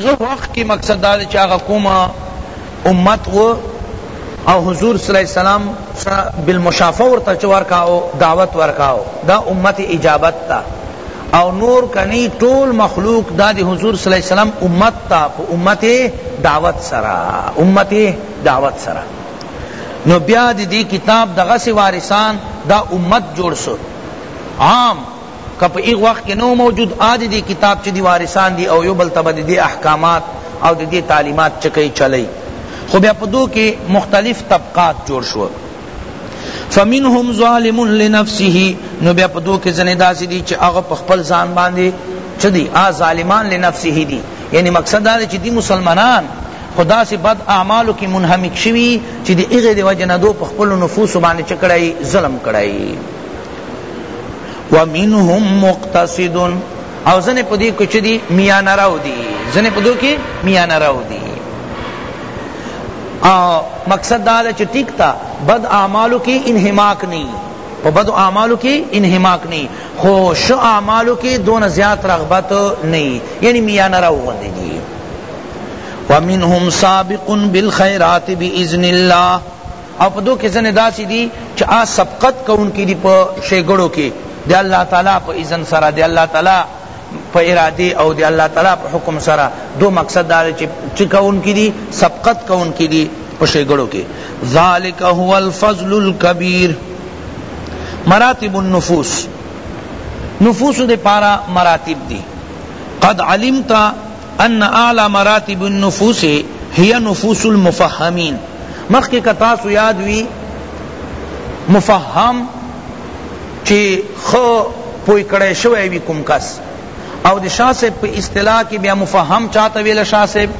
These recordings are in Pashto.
هغه وخت کی مقصد دا چې هغه کوم امت و او حضور صلی الله علیه وسلم بالمشافه ورته چور کاو دعوت ورکاو دا امت اجابت تا او نور کنی ټول مخلوق دا دی حضور صلی الله علیه وسلم امت تا په امت دعوت سرا امت دعوت سرا نو بیا دی کتاب دغه سی وارثان دا امت جوړ سو عام که په هغه وخت کې نه و موجود آ د دې کتاب چې دی وارثان دي او یو بل ته به د دې احکامات او د دې تعلیمات چکۍ چلۍ خو بیا په دو کې مختلف طبقات جوړ شو فمنهم ظالم لنفسه نو بیا په دو کې ځنې داسې دي چې هغه په خپل ځان باندې چه دی آ ظالمان لنفسه دی یعنی مقصد دا چې دی مسلمانان خو داسې بد اعمالو کې منهمک شوي چې د هغې د وجې نه دوئ په خپلو نفوسو باندې څه کړی؟ ظلم کړی. ومنهم مقتصد او ځنې په دې کې چې دي میانه رو دي، ځنې په دې کې میانه رو دي. مقصد دا ده چې ټیک تا بد اعمالو کې انهماک نه په بد اعمالو کې انهماک نه خو ښه اعمالو کې دون زیات رغبت نه یعنی میانه راو غوندې دي ومنهم سابق بالخیرات باذن الله او په دو کې ځنه داسې دي چې آ سبقت کوونکي دي په شیګړو کې د الله تعالی په اذن سره د الله تعالی په اراده او د الله تعالی په حکم سره دو مقصد دا چې چې کوونکي دي سبقت کوونکي دي په شیګړو کې ذالک هو الفضل الکبیر مراتب النفوس نفوس دے پارا مراتب دی قد علمتا ان اعلی مراتب النفوس هي نفوس المفهمین مخکې که تاسو یاد وي مفهم چې خو پوی کړی شوی وي کوم کس او د شاه صاحب په اصطلاح کې بیا مفهم چاته ویل شاه صاحب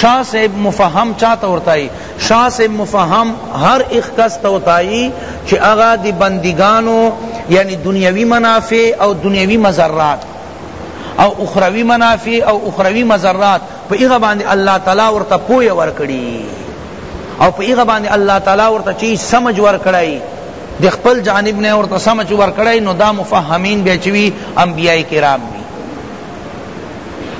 شاه صاحب مفهم چاته ورتای شاه صاحب مفهم هر اخ کس ته ورتای چې هغه د بندګانو یعنی دنیوي منافع او دنیوي مضرات او اخروی منافع او اخروی مضرات په هغه باندې الله تعالی ورته پوهه ورکړي او په هغه باندې الله تعالی ورته چی سمجھ ورکړي د خپل جانب نه ورته سمجھ ورکړي نو دا مفهمین به چوي انبیای کرام وی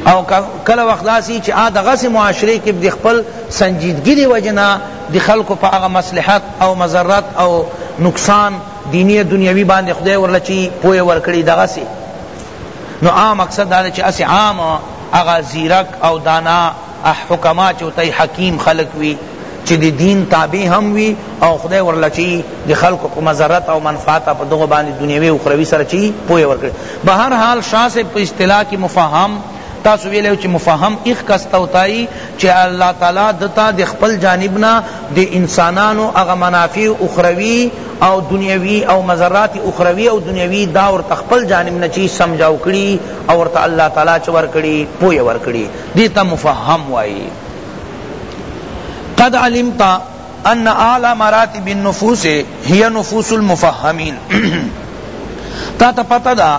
او کله وخت داسي چې ا دغه سي معاشره کې د خپل سنجیدګي دی وجنا د خلکو په هغه مصلحت او مضرت او نقصان دینی او دنیوی باندې خدای ورله چی پوهه ورکړي دغه سی نو عام مقصد دا چې اسی عام هغه زیرک او دانا حکما چې وتای حکیم خلق وی چې د دین تابع هم وی او خدای ورله چی د خلکو په مزرت او منفعت په دغه باندې دنیوي او اخروی سره چی پوهه ورکړي بهر حال شاه سے په اصطلاح کې مفهم تاسو ویلی چی مفهم ایخ کس ته وتا یی چی الله تعالی ده ته د خپل جانب نه د انسانانو هغه منافع اخروی او دنیوی او مضرات اخروی او دنیوی دا ورته خپل جانب نه چی سمجاو کړی او ورته الله تعالی چه ورکړی پوهه ورکړی دی ته مفهم وایی قد علمت ان اعلی مراتب النفوس هی نفوس المفهمین تا ته پتہ ده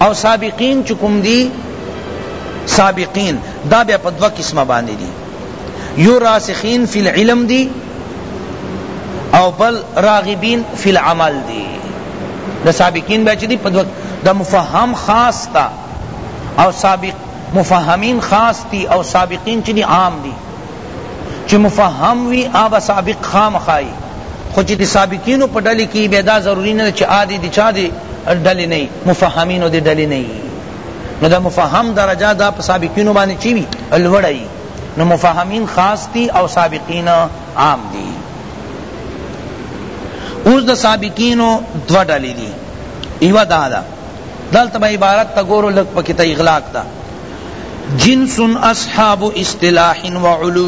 او سابقین چی کوم دی سابقین دا بیا په دوه قسمه باندې دي یو راسخین فی العلم دی او بل راغبین فی العمل دی دا سابقین بیا چې دي په دوه دا مفهم خاص تا او سابق مفهمین خاص تی او سابقین چې دي عام دي چی مفهم وی آ به سابق خامخا یی خو چی دی سابقینو په ډلی کی بیا دا ضروری نه ده چی آ دی دی چا دی ډلی نه یی مفهمینو دی ډلی نه یی نو دا مفهم درجه دا په سابقینو باندې چی وی لوړه یی نو مفهمین خاص دی او سابقین عام دی اوس د سابقینو دو ډلی دی یو دا ده دلته به عبارت ته ګورو لږ پکې ته اغلاق ده جنس اصحاب اصطلاح و علو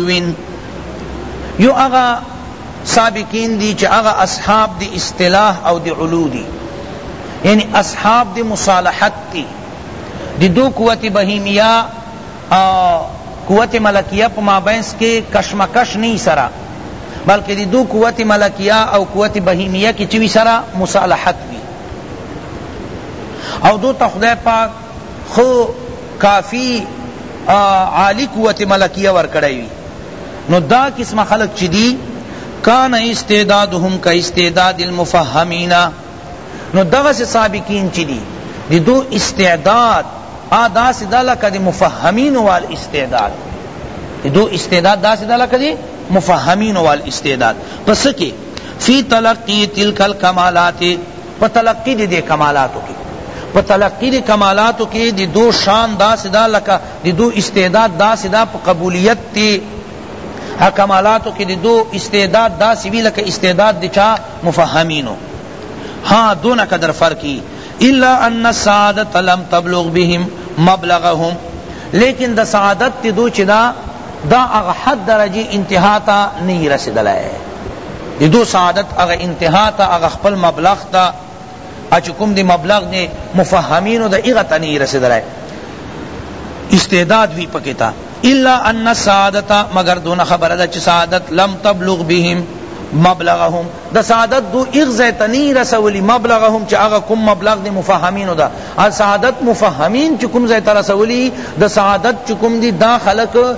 یو هغه سابقین دی چې هغه اصحاب دی اصطلاح او دی علو دی یعنی اصحاب دی مصالحت دی دی دو قوت بہیمیہ قوت ملکیہ پا مابینس کے کشمکش نہیں سرا بلکہ دی دو قوت ملکیہ او قوت بہیمیہ کی چوی سرا مصالحت او دو ته خدای پاک خو کافی عالی قوت ملکیه ورکړی وی نو دا قسم خلق چی دی کان استعدادهم کا استعداد المفهمین نو دغه سابقین چی دی دی دو استعداد آدا سدا لکه دی مفهمین وال استعداد دی دو استعداد دا سدا لکه دی مفهمین وال استعداد پس کی فی تلقی تلک الکمالات په تلقی دی دی کمالاتو کی په تلقی دی کمالاتو کی دی دو شان داسی دا لکه دی دو استعداد داسی دا په قبولیت تی ها کمالاتو کی دی دو استعداد داسی وی لکه استعداد دی چا مفهمینو ها دونه قدر فرقی الا ان السعادت لم تبلغ بهم مبلغهم لیکن دا سعادت تی دو چی دا دا اغحد درجی انتہا تا نہیں رسدلائے دی دو سعادت اغا انتہا تا اغا خپل مبلغ تا اچو کم دی مبلغ دی مفہمینو دا اغا تنی رسید رائے استعداد وی پکتا الا ان السعادت مگر دون خبر دا چی سعادت لم تبلغ بهم مبلغهم دا سعادت دو اغ زیتنی رسولی مبلغهم چی اغا کم مبلغ دی مفہمینو دا سعادت مفہمین چی کم زیتا رسولی دا سعادت چی کم دی دا خلق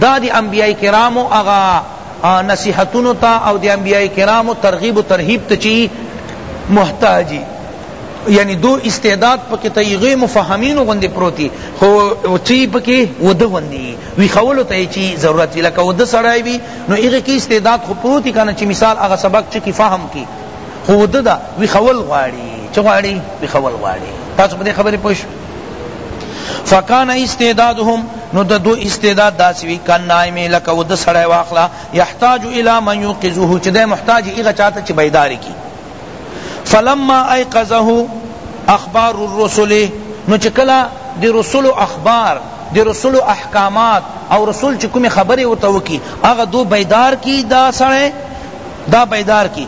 دا د انبیاء کرامو هغه نصیحتونو ته او د انبیاء کرامو ترغیب و ترهیب ته چی محتاج یی یعنی دو استعداد پکی تا یغی مفهمینو غندی پروتی خو چی پکی وده غندی وی خولو تا چی ضرورت وی لکه وده سړای وی نو یغی کی استعداد خو پروتی کنه چی مثال هغه سبق چی کی فهم کی خو وده دا وی خول غواړي چه غواړي وی خول غواړي تاسو په دې خبرې پوه فکان استعدادهم نو د دو استعداد داسی وی کان نائم لک ود سړی واخلا یحتاج الی من یوقظه چې د محتاج ایغه چاته چې بیدار کی فلما ایقظه اخبار الرسل نو چې کلا دی رسول اخبار دی رسول احکامات او رسول چې کوم خبره وته وکي هغه دو بیدار کی دا سړی دا بیدار کی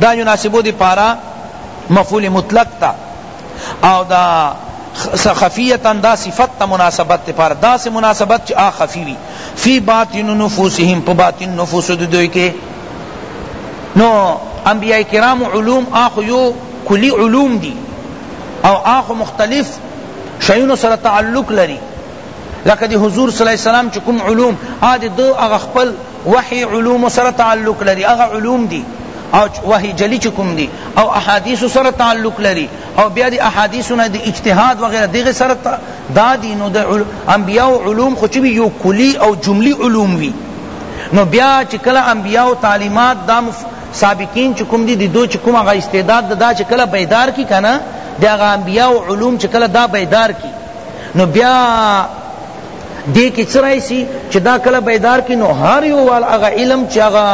دا يناسبو دی پارا مفعول مطلق تا او دا خفیتا دا صفت تا مناسبت تے پار دا سے مناسبت چی آ خفی وی فی باطن نفوسهم پا باطن نفوس دوی کے نو انبیاء کرام علوم آخو یو کلی علوم دی او آخو مختلف شیونو سره تعلق لري لکه دی حضور صلی الله علیه وسلم چکم علوم آدی دو اغخپل وحی علوم سره تعلق لري هغه علوم دي او وحی جلی چکم دی او احادیث سره تعلق لري او بیا دی احادیث نه دی اجتهاد وغیرہ دغه سره دادی نو د انبیاء علوم خو چوي یو کلی او جملی علوم وی نو بیا چې کله انبیاء تعلیمات دا سابقین چکم دی دی دو چکم هغه استعداد دا چې کله بیدار کی کنه دغه انبیاء علوم چې کله دا بیدار کی نو بیا دې کې څه راشي چې دا کله بیدار کې نو هر یو وال هغه علم چې هغه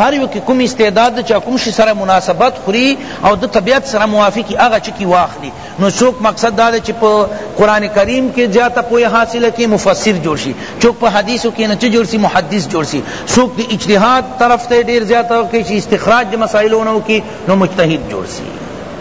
هر یو کې کوم استعداد چې کوم شي سره مناسبت خوري او د طبیعت سره موافقي هغه چې کی واخلي نو څوک مقصد دا چې په قران کریم کې زیاته پوهه حاصله کې مفسر جوړ شي څوک په حدیثو کې نه جوړ شي محدث جوړ شي څوک د اجتهاد طرف ته ډیر زیاته کې استخراج مسائلونو کې نو مجتهد جوړ شي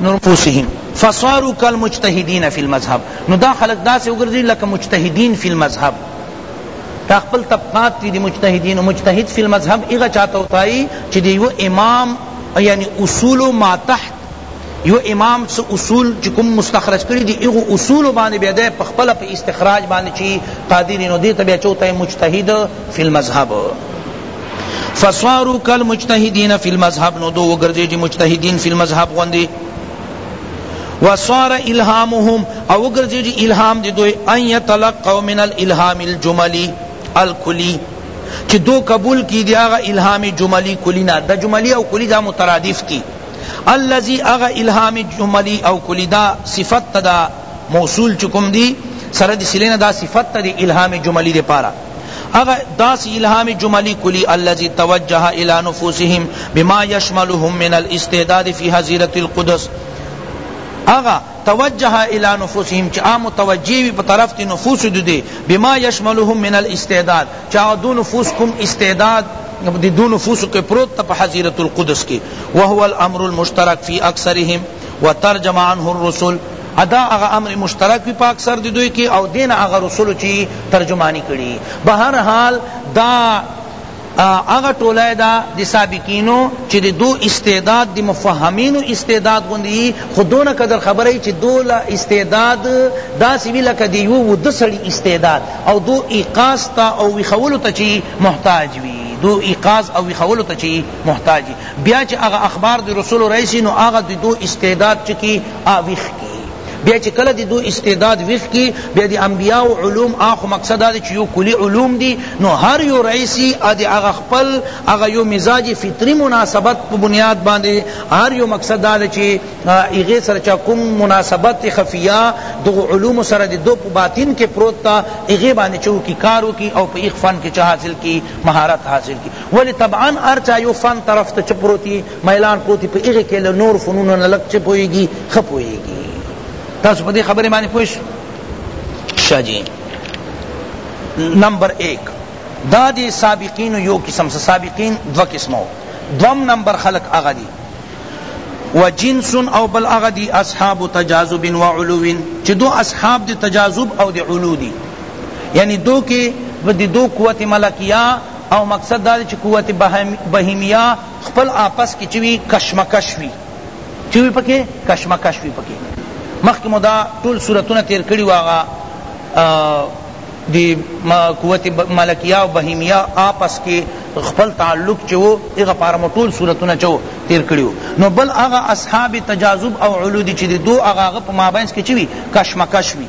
نرفوسهم فصاروا کالمجتهدین فی المذهب نو دا خلق داسې وګرځي لکه مجتهدین فی المذهب دا خپل طبقات دی مجتهدین و مجتهد فی المذهب اغا چاہتا ہوتا ہے چی دیو امام یعنی اصول ما تحت یو امام سو اصول چی کم مستخرج کری دی ایغو اصول باندې بیدے پخپل پی استخراج باندې چی قادر نو دیتا بیا چوتا ہے مجتہد فی المذهب فسوارو کل مجتهدین فی المذهب نو دو وگرزی جی مجتهدین فی المذهب غندی وصار الهامهم او وگرزی جی الهام دی دوی ان یتلقوا من الالهام الجملی الکلی چی دو قبول کی دی آغا الهام جملی کلی نا دا جملی او کلی دا مترادف تی الذي اغا الهام جملی او کلی دا صفت دا موصول چکم دی سرد سلینا دا صفت دی الهام جملی دی پارا هغه داس الهام جملی کلی الذي توجه الى نفوسهم بما يشملهم من الاستعداد في حزيرة القدس هغه توجه الى نفوسهم چا متوجه وی په طرف تی نفوس دوی بما يشملهم من الاستعداد چا دو نفوس کوم استعداد دی دو نفوس کے پروت تپ حزیرت القدس کی وهو الامر المشترک فی اکثرهم وترجم عنه الرسل ادا هغه امر مشترک وی په اکثر د دوی کی او دین هغه رسول چی ترجمانی کړی به هر حال دا هغه ټوله ده د سابقینو چې د دو استعداد د مفهمینو استعداد غوندي خودونه قدر خبره چې دو لا استعداد داسې وی لکه د یو ود سړي استعداد او دو ایقاس ته او وخولو ته چی محتاج وی دو ایقاس او وخولو ته چی محتاج بیا چه هغه اخبار دی رسولو رئیسی نو هغه دی دو استعداد چه کی آویخ کی بیا چه کله دی دو استعداد ویخ کی بیا دی انبیاء و علوم آخو مقصد آدی چه یو کلی علوم دی نو هر یو رئیسی آدی اغا خپل اغا یو مزاج فطری مناسبت پا بنیاد باندی هر یو مقصد آدی چه ایغی سر چا کم مناسبت خفیہ دو علوم سر دی دو پا باطن کے پروت تا ایغی باندی چو کی کارو کی او پا ایغ فن کے چا حاصل کی مہارت حاصل کی ولی طبعا هر چا یو فن طرف ته چه پروت یی میلان پروت یی په هغه کې له نور فنونو نه لږ چه پوهیږي ښه پوهیږي تاسو په دې خبرې باندې پوه شئ جی نمبر ایک دا دی سابقین یو قسم سے سابقین دو قسمو دوم نمبر خلق اغا دی و جنس او بل اغا دی اصحاب تجاذب و علو چی دو اصحاب دی تجاذب او دی علو دی یعنی دو کے دو قوت ملکیہ او مقصد دا دی چی قوت بهیمیه خپل آپس کی چه وی کشمکش وی چه وی پکی کشمکش وی پکی مخکی مو دا ټول صورتونه تیر کړی وو هغه دی قوت ملکیه او بهیمیه آپس کی خپل تعلق چه وو هغه پاره مو ټول صورتونه چه تیر کړی وو نو بل هغه اصحاب تجاذب او علو دی چی دو هغه په مابینس کی چه وی کشمکش وی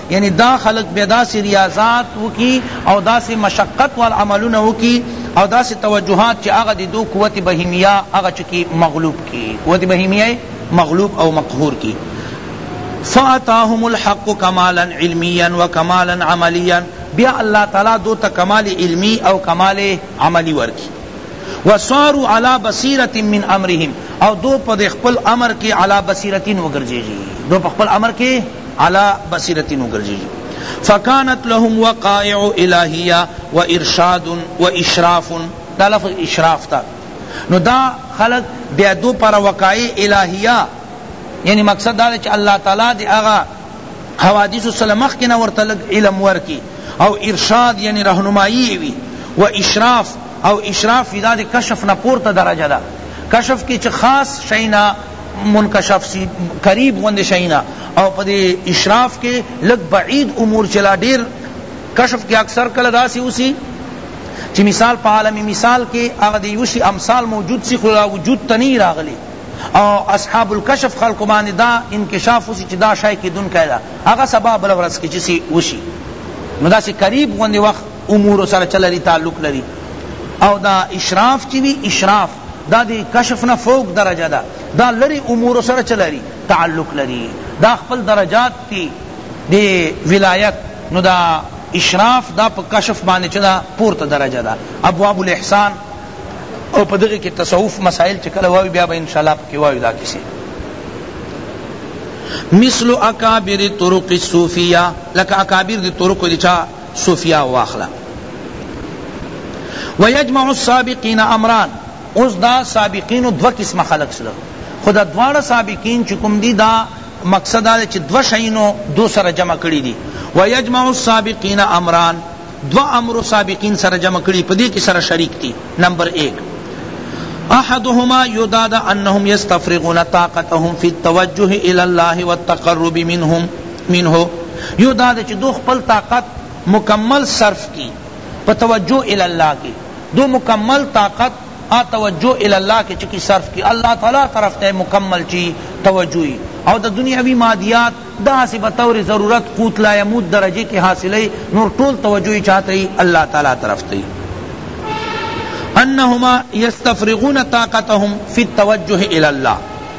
یعنی دا خلق بیا داسی ریاضات وکی او داسی مشقت والا عملونه وکی او داسی توجهات چی هغه د دو قوت بهیمیه هغه چکی مغلوب کی قوت بهیمیه مغلوب او مقهور کی فاتاهم الحق کمالا علمیا و کمالا عملیا بیا اللہ تعالی دو تا کمال علمی او کمال عملی ورکی وصاروا على بصیرت من امرهم او دو پد خپل امر کی علی بصیرتین وگرزیجی دو پخپل امر کی علی بصیرتین وګرځیږي فکانت لهم وقائع الہیہ و ارشاد و اشراف دا لفظ اشراف تا نو دا خلق بیا دو پر وقائع الہیہ یعنی مقصد دا چې الله تعالی دی هغه حوادث سلمخ کنا ورته لګ علم ورکی او ارشاد یعنی رهنمایی وی و اشراف او اشراف دا د کشف نه پورته درجه ده کشف کی چې خاص شینا منکشف سی قریب غوندې شی نه او په دې اشراف کې لږ بعید امور چې لا ډېر کشف کې اکثر کله داسې اوسي چې مثال په عالم مثال کې هغه د یوشي امثال موجود سی خو لا وجود ته نه راغلی او اصحاب الکشف خلق باندې دا انکشاف وسی چې دا شای کې دن کړه هغه سبب بل ورځ کې چې سی وشي نو دا سی قریب غوندې وخت امور سره چلري تعلق لري او دا اشراف چې وی اشراف دا دی کشف نه فوق درجه ده دا لری امور سره چه لری تعلق لری دا خپل درجات تی دی ولایت نو دا اشراف دا په کشف باندې چه دا پورته درجه ده ابواب الاحسان او په دغه کې تصوف مسائل چې کله واوي بیا به ان شاء الله پکې واوي دا کیسه مثل اکابر طرق الصوفیہ لکه اکابر دی طرق دی چا صوفیا واخله ويجمع السابقين امران اوس دا سابقین دو قسم خلق سره خو دا دواړه سابقین چې کوم دي دا مقصد دا چې دو شینو دو سره جمع کړی دي ويجمع السابقين امران دو امر سابقین سره جمع کړی په دې کې سره شریک دي نمبر 1 احدهما يداد انهم يستفرغون طاقتهم في التوجه الى الله والتقرب منهم منه یو دا دے چی دو خپل طاقت مکمل صرف کی پا توجہ الی اللہ کی دو مکمل طاقت آ توجہ الی اللہ کی چکی صرف کی اللہ تعالی طرف تے مکمل چی توجہی او دا دنیاوی مادیات دا سی بطور ضرورت قوت لا یموت درجے کی حاصلی نور طول توجہی چاہتے ہی اللہ تعالی طرف تے انہما یستفرغون طاقتهم فی التوجہ الی اللہ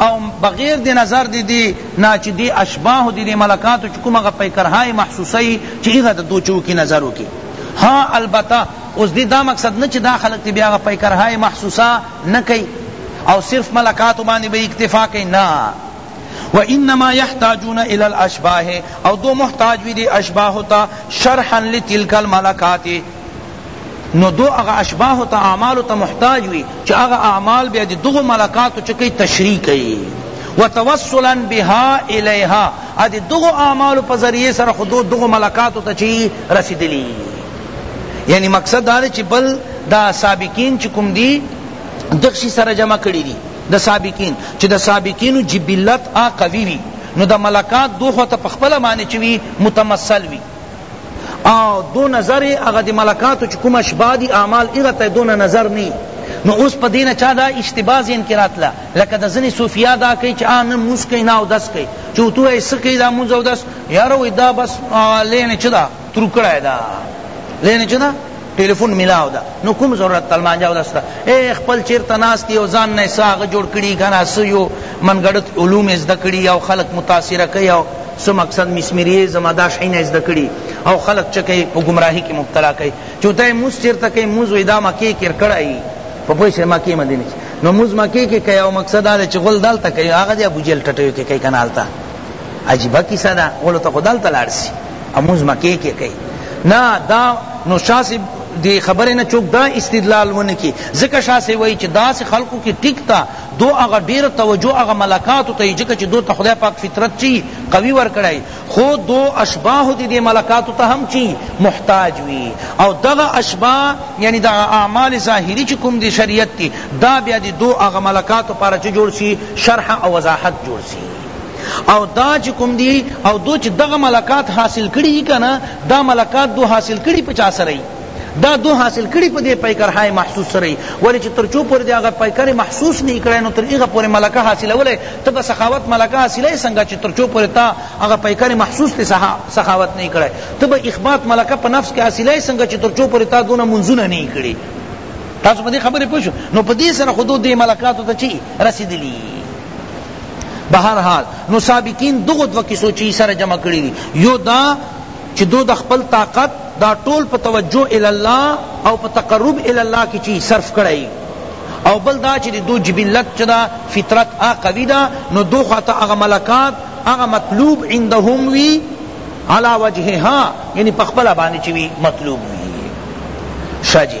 او بغیر د نظر د دې نه چې دې اشباحو د دې ملکاتو چې کوم هغه پیکرهای محسوسه یې چې هغه ته دو چوکي نظر وکړي ها البته اوس دې دا مقصد نه چې دا خلق ته بیا هغه پیکرهای محسوسه نه کوي او صرف ملکاتو باندې به اکتفا کوي نه و انما يحتاجون الى الاشباه او دو محتاج وی دی اشباه تا شرحا لتلك الملکات نو دو هغه اشباح ته اعمالو ته محتاج وی چه هغه اعمال بیا دی دغو ملکاتو چه کئی تشریح کئی و توسلا بها الیها ادی دغو اعمالو په ذریعه سره خو دو دغو ملکاتو ته چی رسیدلی یعنی مقصد دا چه بل دا سابقین چه کوم دی دغشی سره جمع کړی دی د سابقین چې د سابقینو جبلت آ قوی وی نو د ملکات دوخوا ته پخپل معنی چوی متمثل وی او دو نظر هغه د ملکاتو چې کوم اشباه دي اعمال هغه ته دونه نظر نی نو اوس په دینه چا دا اشتباه ذهن کې راتله لکه د ځینې صوفیا دا کوي چې آ نه مونځ کوي نه اودس کوي چې ورته وایي څه کوي دا مونځ اودس یاره وایي دا بس لینې چې ده ترکړی ده لینې چې ده ټیلیفون ملاو ده نو کوم ضرورت تلمانجه ولس ته اے خپل چیرته ناست یو ځان نه څه هغه جوړ کړي کنه څه یو منګړت علوم زده کړي او خلک متاثر کوي او څه مقصد مسمریزم دا شیونه زده کړي او خلک چې کوي په گمراهی کې مبتلا کوي چوته موس چیرته کوي موز ودا مکه کې کړای په پوه شي مکه مدینه نو موز مکه کې کوي او مقصد دا چې غول دالته کوي هغه د ابو جیل ټټیو کې کوي کنه عجیبه کیسه ده غلو ته خو دلته لاړ شي امونځ مکې کې کوي نه دا نو شاه صاحب دی خبره نه چوک دا استدلال ونه کی ځکه شاه صاحب وایي چې داسې خلکو کې ټیک تا دو هغه ډیر توجه هغه ملکاتو ته ځکه چې دو ته خدای پاک فطرت چی قوي ورکړی خو دو اشباح دې دې ملکاتو ته هم چی محتاج وي او دغه اشباح یعنی د اعمال ظاهری چې کوم دی شریعت دی دا بیا دې دو هغه ملکاتو لپاره چې جوړ شي شرح او وضاحت جوړ شي او دا چې کوم دی او دو چې دغه ملکات حاصل کړي کنه دا ملکات دو حاصل کړي په چا سره دا دو حاصل کړي په دې پیکر های محسوس سره ولی چې ترچو پر دې هغه پیکر محسوس نه کړي نو تر هغه پر ملکه حاصله ولې ته به سخاوت ملکه حاصله څنګه چې ترچو پر تا هغه پیکر محسوس ته سخاوت نه کړي ته به اخبات ملکه په نفس کې حاصله څنګه چې ترچو پر تا دونه منځونه نه کړي تاسو په دې خبرې پوه شو نو په دې سره خود دې ملکاتو ته چی رسیدلی بهر حال نو سابقین دغو دو کسو چی سره جمع کړی دی یو دا چی دو د خپل طاقت دا ټول په توجه الی الله او په تقرب الی الله کی چی صرف کړی او بل دا چی دو جبلت چدا فطرت آ قوی دا نو دو خاطا اغا ملکات اغا مطلوب عندهم وی علا وجهها یعنی پخپل بانی چی وی مطلوب وی شجی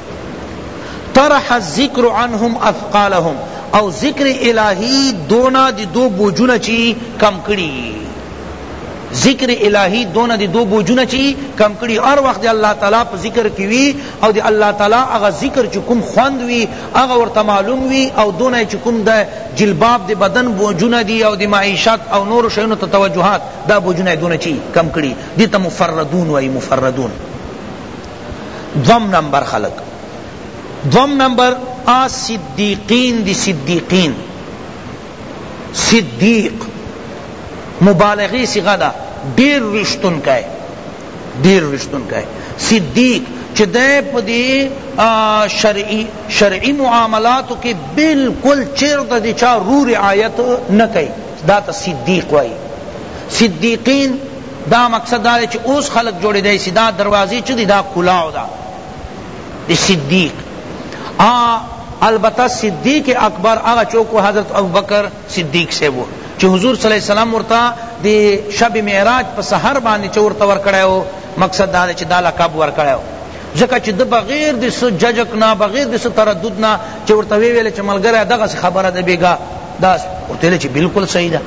طرح الذکر عنهم اثقالهم او ذکر الہی دونا دی دو بوجونا چی کم کری ذکر الہی دون دی دو بوجونا چی کم کری ار وقت دی اللہ تعالی پا ذکر کیوی او دی اللہ تعالی اغا ذکر چی کم خوند وی اغا ورطا معلوم وی او دون چی کم دا جلباب دی بدن بوجونا دی او دی معیشت او نور شئینو تا توجہات دا بوجونا دون چی کم کری دیتا مفردون وی مفردون دوم نمبر خلق دوم نمبر آ صدیقین دی صدیقین صدیق مبالغی صیغه ده ډیر رشتون کای ډیر رشتون کای صدیق چې د پدې شرعي شرعي معاملاتو کې بالکل چیرته د چا رو رعایت نه کوي دا ته صدیق وای صدیقین دا مقصد دا دی چی اوس خلق جوړیدای سی دا دروازی چی دی دا کلاو دا دی صدیق آ البته صدیق اکبر هغه چوکو حضرت ابوبکر صدیق سے وہ چی حضور صلی اللہ علیہ وسلم ورتا دی شب معراج په سحر باندې چورته ور کړو مقصد دا دی چی دا لقب ور کړو ځکه چې د بغیر د سو ججک نه بغیر د سو تردد نه چې ورته ویل چې ملګری دغه خبره ده بیګا دا ورته چې بالکل صحیح ده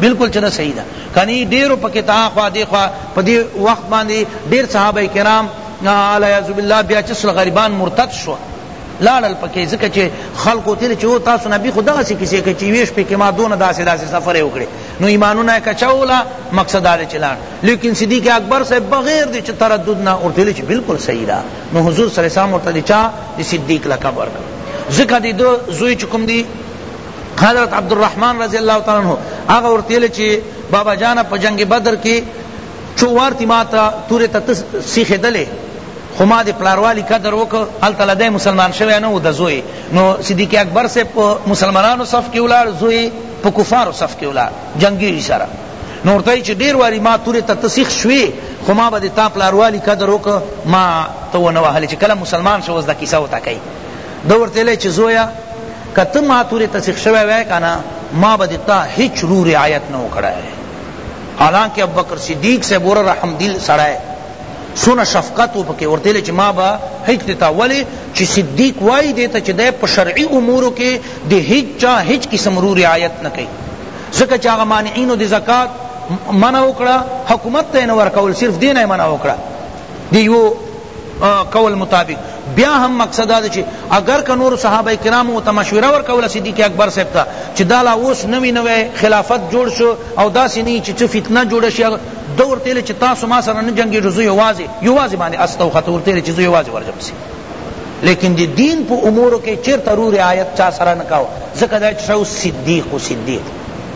بلکل چه ده صحیح ده کنی ډیرو پکی تا خوا دی خوا په دی وخت باندی ډیر صحابه کرام الیاذ بالله بیا چه سل غریبان مرتد شو لاړل پکې ځکه چې خلکو تل چې او تاسو نبی خدا سي کیسه کې چې ویش په کې ما دون داسې داسې سفر یې وکړي نو ایمانونه کچولا مقصد دار چلان لیکن صدیق اکبر صاحب بغیر دې چې تردد نه ورته چې بالکل صحیح ده نو حضور صلی الله علیه وسلم ورته چا صدیق لقب ورکړ ځکه دې دو زوی چکم دی حضرت عبدالرحمن رضی اللہ تعالی عنہ هغه ورته ویل چې بابا جانه په جنگ بدر کې څو وار تی ما ته تورې ته ته سیخېدلې خو ما د پلاروالی قدر وکړ هلته له دی مسلمان شوی نه و د زوی نو صدیق اکبر صاحب په مسلمانانو صف کې ولاړ زوی په کفارو صف کې ولاړ جنګیږي سره نو ورته وایي چې ډېر واري ما تورې ته ته سیخ شوې خو ما به د تا پلاروالی قدر وکړ ما ته ونه وهلې چې کله مسلمان شو اوس دا کیسه ورته کوي ده ورته ویلی چې زویه که ته ما توری تسیخ شوی وای کنه ما به دتا هیچ رو رعایت نه وکړای حالانکه ابوبکر صدیق سے بور رحم دل سړای سونه شفقت و پکې ورته لچ ما با هیڅ دتا ولی چې صدیق وای دیتا چې د په شرعي امورو کې د هیڅ چا هیڅ قسم رو رعایت نه کوي ځکه چې هغه مانعینو د زکات منع وکړه حکومت ته نه ورکول صرف دینه منع وکړه دی یو قول مطابق بیا هم مقصد دا چې اگر که نور صحابه کرامو ته مشوره ورکوله صدیق اکبر صاحب ته چې دا لا اوس نوی نوی خلافت جوړ شو او داسې نه چې څه فتنه جوړه شي ده ورته ویل چې تاسو ما سره نه جنګېږو زه یوازې یوازې باندې است او خط ورته ویل چې زه یوازې ورځم سي لیکن دی دین په امورو کې چیرته رو رعایت چا سره نه کاوه ځکه دا چې صدیق و صدیق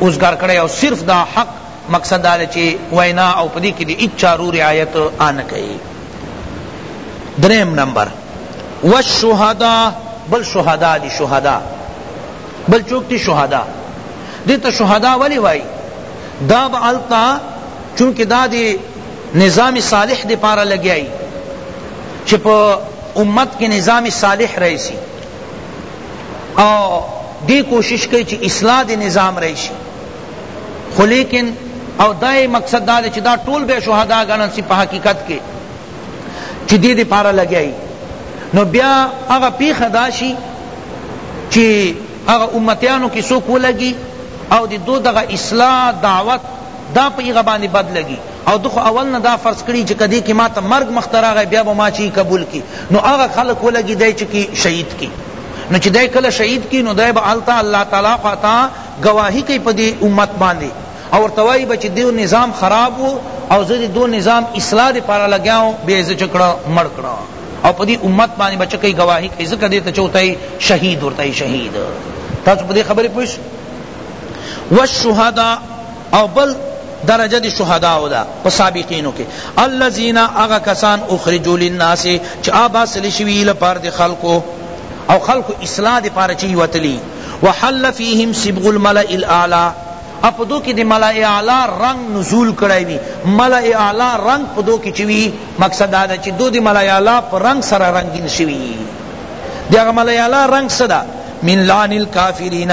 اوزګار کړی او صرف دا حق مقصد دا دی چی وینا او پدی کی دی اچا رو رعایت آن کئی دریم نمبر والشهداء بل شهداء دی شهداء بل چوک تی شهداء دیتا شهداء ولی وائی دا با علتا چونکہ دا دی نظام صالح دی پارا لگیائی چی پا امت کے نظام صالح رئیسی او دی کوشش کئی چی اصلاح دی نظام رئیشی خو لیکن او دای مقصد دا چې دا ټول به شهدا غنن سی په حقیقت کې چې دې دې پارا لګیای نو بیا هغه پیخه داشي چې هغه امتیانو کې څوک ولګي او د دو دغه اصلاح دعوت دا په هغه باندې بد لګي او ده خو اول نه دا فرض کړی چی که دی کی ماته مرګ مخ ته راغی بیا به ما چی قبول کی نو هغه خلق ولګی دی چی کی شهید کی نو چی دی کله شهید کی نو دی به هلته الله تعالی خواته ګواهی کئی پدی امت باندی او ورته وایی به چی دیو نظام خراب وو او زه دی دو نظام اصلاح دی پاره لګیا وم بیا زه چه کړه مړ کړه او پدی امت باندی بچ کئی گواهی کئی زکه دیتا چوتای شهید ورتای شهید تاسو پدی خبری پوش والشهداء او بل درجه دی شهداو ده په سابقینو کی الذین هغه کسان اخرجوا للناس چی آباسل شوی لپاره دی خلقو او خلقو اصلاح دی پاره چی وتلی وحل فیهم صبغ الملأ الاعلی او په دو کی دی ملأ اعلی رنگ نزول کړی وی ملأ اعلی رنگ په دو کی چی وی مقصد دا ده چی دو دی ملأ اعلی په رنگ سره رنگین شوی دی هغه ملأ اعلی رنگ څه ده من لعن الکافرین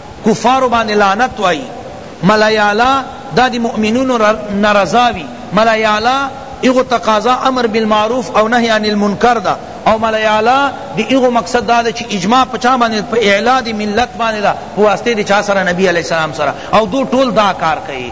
کفارو باندې لعنت وایی ملایالا دا دی مؤمنونو نه رضا وی ملایالا ایغو تقاضا امر بالمعروف او نهی عن المنکر دا او ملایالا دی ایغو مقصد دا دی چی اجماع پچا باندې په اعلا دی ملت باندې دا واسطه دی چا سره نبی علیہ السلام سره او دو ټول دا کار کئی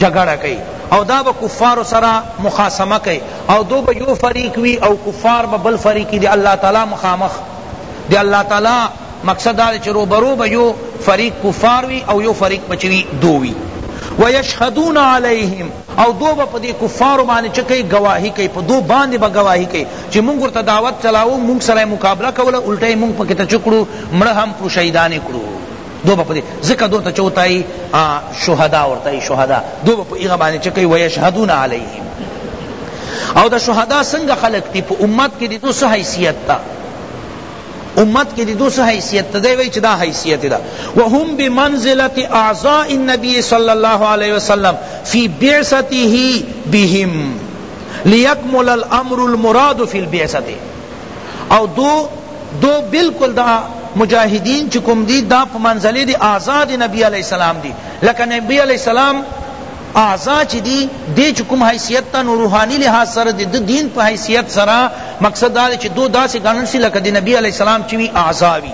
جګړه کئ او دا به کفارو سره مخاصمه کئ او دو به یو فریق وی او کفار به بل فریق وی دی الله تعالی مخامخ دی الله تعالی مقصد دا دی چی روبرو به یو فریق کفار وی او یو فریق به چی وی دو وی ویشهدون علیہم او دو به پدی کفارو باندی چه کئی گواہی کئی پا دو باندی با گواہی کئی چی مونگ ورطا دعوت چلاو مونگ سره مقابلہ کولا الٹا مونگ پا کتا چکڑو مڑ ہم کو شہیدانی کرو دو به پدی ذکر دو ته چوتای شهدا ورته شهدا دو به ایغه باندې چکی و یشهدون علیهم او دا شهدا څنګه خلق دی په امت کې دو سه حیثیت تا امت کې دو سه حیثیت تا دی وی چې دا حیثیت دا وهم بمنزله اعضاء النبي صلی الله علیه وسلم فی بعثته بهم لیکمل الامر المراد فی البعثه او دو دو بالکل دا مجاهدین چې کوم دی دا په منزله دی اعضاء دی نبی علیہ السلام دی لکه نبی علیہ السلام اعضاء چی دی دی چی کم حیثیت تا نو روحانی لحاظ سر دی دی دین پا حیثیت سر مقصد دا دی چی دو دا سی گنن سی لکا دی نبی علیہ السلام چی وی اعضاء وی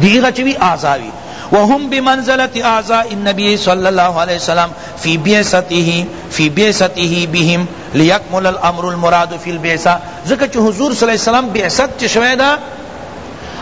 دی هغه چه وی اعضا وی وهم بمنزلت اعضاء النبی صلی اللہ علیہ وسلم فی بعثته فی بعثته بهم لیکمل الامر المراد فی البعثہ ذکر چه حضور صلی اللہ علیہ وسلم بعثت چه شوی دا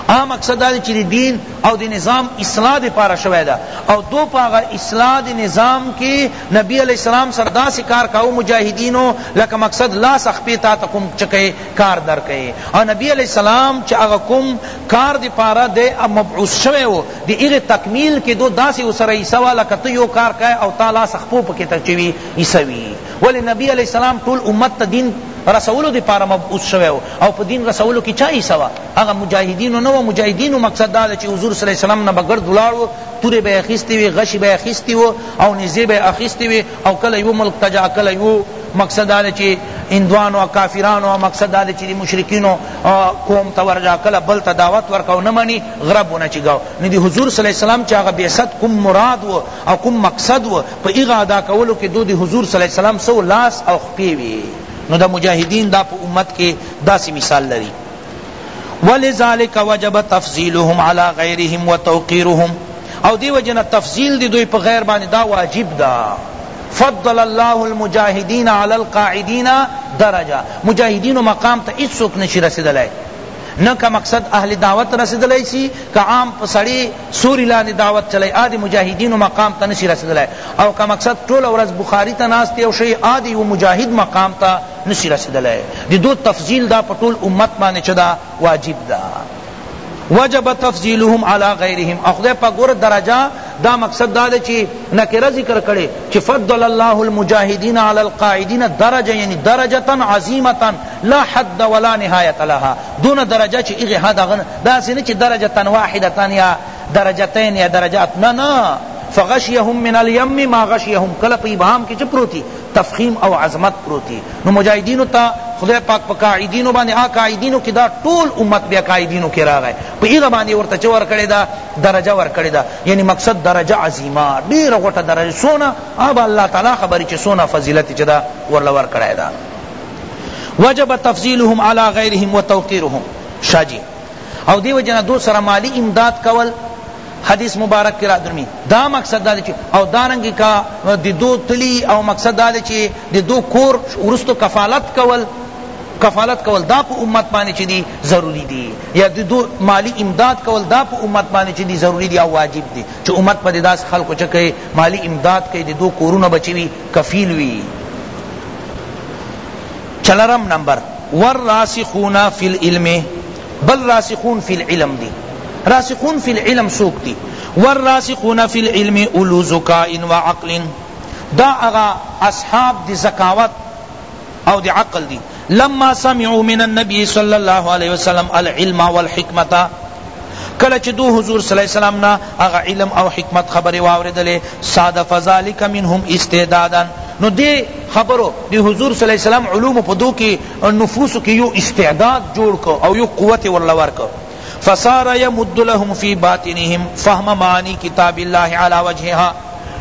آ مقصد دا چه دین او دی نظام اصلاح دی پارا شوی دا او دو پاغا اصلاح دی نظام کی نبی علیہ السلام سردا سکار کاؤ مجاہدینو لکه مقصد لا سخپی تا تکم چکے کار درکړي او نبی علیہ السلام چې هغه کوم کار دی پاره دی مبعوث شوی و دی هغه تکمیل کې دو داسې وسره عیسی والا کته یو کار کای او تعالی سخپو پکې تچوي عیسی وی ولی نبی علیہ السلام ټول امت ته دین رسولو دی پاره مبعوث شوی او په دین رسولو کې چا عیسی وا هغه مجاهدینو نو مجاهدینو مقصد دا چې حضور صلی الله علیه وسلم نه بغیر دلاړو تورې به اخیستی وی غشی به اخیستی وو او نزی به اخیستی وی او کله یو ملک ته جا کله یو مقصد دا چې هندوانو او کافرانو مقصد دا چې مشرکینو قوم ته ورجا کله بل ته دعوت ورکاو نه منی غربونه چې گاو نه دی حضور صلی الله علیه وسلم چې هغه بعثت کوم مراد و او کوم مقصد و په ایغه ادا کولو کې دو دی حضور صلی الله علیه وسلم سو لاس او خپې وی نو دا مجاهدین دا په امت کې داسې مثال لري ولذلک وجب تفضیلهم علی غیرهم وتوقیرهم او دی وجنا تفضیل دی دوی په غیر باندې دا واجب دا فضل الله المجاهدین علی القاعدین درجه مجاهدین مقام ته هیڅ څوک نشي رسیدلای نه که مقصد اهل دعوت رسیدلای شي که عام سړی سوري لاندې دعوت چلی عادي مجاهدینو مقام ته نشي رسیدلای او که مقصد ټوله ورځ بخاري ته ناست یو شی عادي یو مجاهد مقام ته نشی رسیدلای ددو تفضیل دا په ټول امت باندې چه دا واجب دا وجب تفضیلهم علی غیرهم او خدای پاک ګور درجه دا مقصد دا چې نکره ذکر کړي چې فضل الله المجاهدین علی القاعدین درجه یعنی درجه عظیمه لا حد ولا نهایت لها دون درجه چې هغه حد غن دا سینه چې درجه واحده یا درجتین یا درجات نه نه فغشیهم من الیم ما غشیهم کله په ابهام کې چپروتی تفخیم او عظمت پروت دی نو مجاہدینو تا خدای پاک په قاعدینو باندې آ قاعدینو کی دا ټول امت بیا قاعدینو کی راغی په هغه باندې ورته چه ورکړی دا درجه ورکړی دا یعنی مقصد درجه عظیمه ډیر غټه درجه سونا اب الله تعالی خبر چه سونا فضیلت چه دا ورله ورکړی دا وجب تفضیلهم علی غیرهم وتوقیرهم شاجی او دی وجه نه دو سره مالی امداد کول حدیث مبارک کی رادرمی دا مقصد دا چی او دارنگی کا دی دو تلی او مقصد دا چی دی دو کور ورستو کفالت کول کفالت کول دا پا امت باندې چی دی ضروری دی یا دی دو مالی امداد کول دا پا امت باندې چی دی ضروری دی او واجب دی چی امت پا دی داس خلق چکے مالی امداد کئی دی دو کورون بچوی کفیل وی څلورم نمبر، والراسخون فی العلم، بل راسخون فی العلم دی، راسخون فی العلم څوک دی؟ والراسخون فی العلم اولو ذکاء وعقل، دا هغه اصحاب دی ذکاوت او دی عقل دی، لما سمعوا من النبی صلی الله علیه وسلم العلم والحکمة، کله چه دو حضور صلی الله علیه وسلم نه هغه علم او حکمت خبری واوریدلې، صادف ذلک منهم استعدادا، نو دی خبرو دی حضور صلی الله علیه وسلم علومو په دو کی نفوسو کی یو استعداد جوړ کړ او یو قوت ورله ورکړ فصار یمد لهم فی باطنهم فهم معانی کتاب الله علی وجهها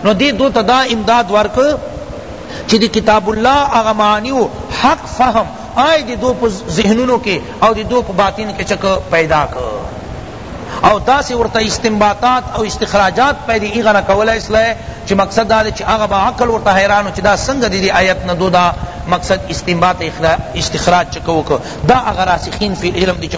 نو دی دو ته دا امداد ورکړ چی دی کتاب الله هغه معانی او حق فهم آی دی دو په ذهنونو کی او دی دو په باطن کی چک پیدا کړ او داسی ورته استنباطات او استخراجات پی دی هغه نه کولای سلای چی مقصد دا دی چی هغه به عقل ورته حیران و چی دا سنګه دی دی آیت نه دو دا مقصد استنباط استخراج چکه وکړ دا هغه راسخین فی العلم دی چی